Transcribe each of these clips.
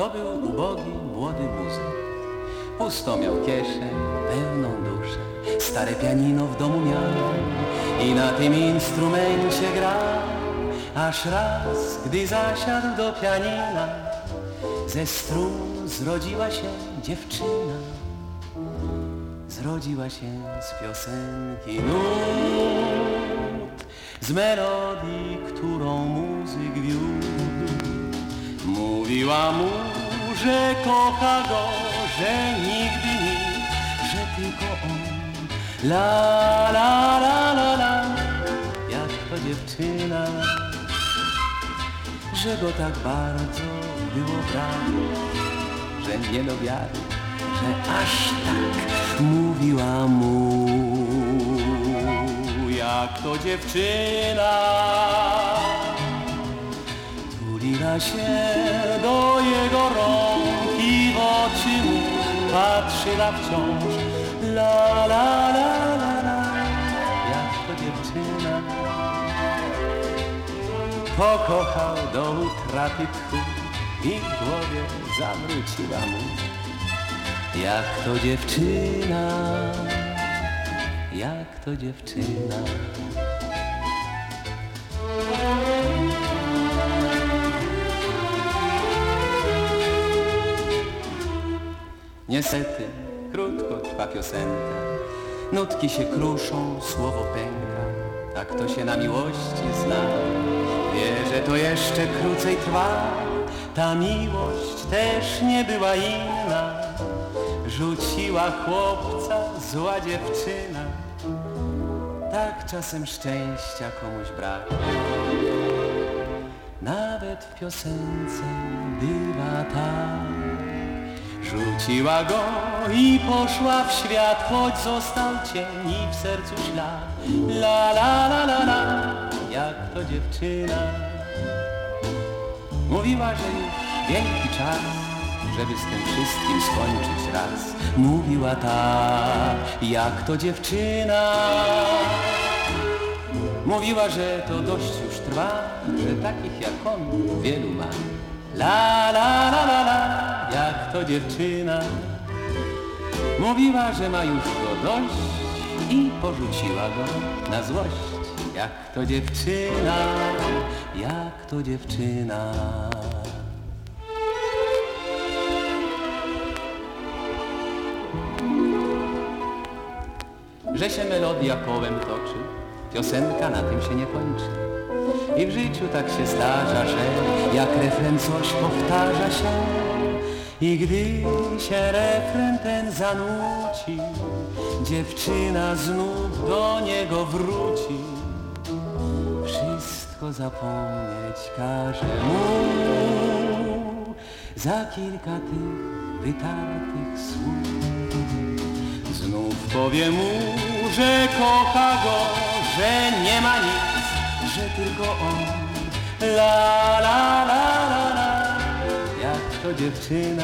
To był ubogi, młody muzyk. Pusto miał kieszeń, pełną duszę. Stare pianino w domu miał i na tym instrumencie grał. Aż raz, gdy zasiadł do pianina, ze strun zrodziła się dziewczyna. Zrodziła się z piosenki nut, z melodii, którą muzyk Mówiła mu, że kocha go, że nigdy nikt, że tylko on. La la la la la, jak to dziewczyna, że go tak bardzo było brak, że nie do wiary, że aż tak mówiła mu, jak to dziewczyna. Tuliła się do jego rąk i w oczy mu patrzyła wciąż. La la la la la, jak to dziewczyna. Pokochał do utraty tchu i w głowie zawróciła mu. Jak to dziewczyna, jak to dziewczyna. Niestety, krótko trwa piosenka, nutki się kruszą, słowo pęka, a kto się na miłości zna, wie, że to jeszcze krócej trwa. Ta miłość też nie była inna, rzuciła chłopca zła dziewczyna. Tak czasem szczęścia komuś brak. Nawet w piosence bywa tak. Rzuciła go i poszła w świat, choć został cień i w sercu ślad. La la la la la, jak to dziewczyna. Mówiła, że już wielki czas, żeby z tym wszystkim skończyć raz. Mówiła tak, jak to dziewczyna. Mówiła, że to dość już trwa, że takich jak on wielu ma. La la la la la, to dziewczyna. Mówiła, że ma już go dość i porzuciła go na złość. Jak to dziewczyna, jak to dziewczyna. Że się melodia kołem toczy, piosenka na tym się nie kończy. I w życiu tak się zdarza, że jak refren coś powtarza się i gdy się refren ten zanuci, dziewczyna znów do niego wróci. Wszystko zapomnieć każe mu za kilka tych wytartych słów. Znów powie mu, że kocha go, że nie ma nic, że tylko on. La la la la to dziewczyna,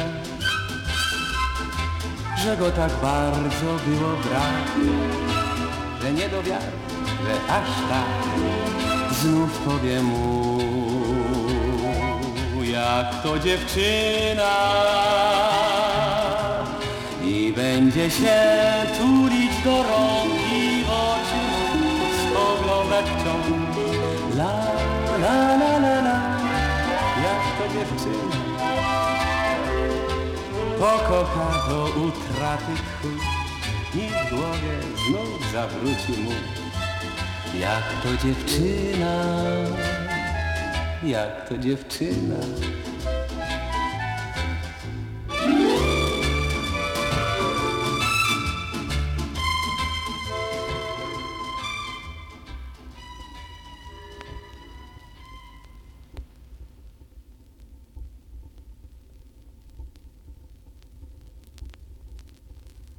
że go tak bardzo było brak, że nie do wiary, że aż tak. Znów powie mu, jak to dziewczyna i będzie się tulić do rąk i w oczy spoglądać wciąż. La, la, la, la, la, dziewczyna pokocha do utraty tchu i w głowie znów zawróci mu. Jak to dziewczyna, jak to dziewczyna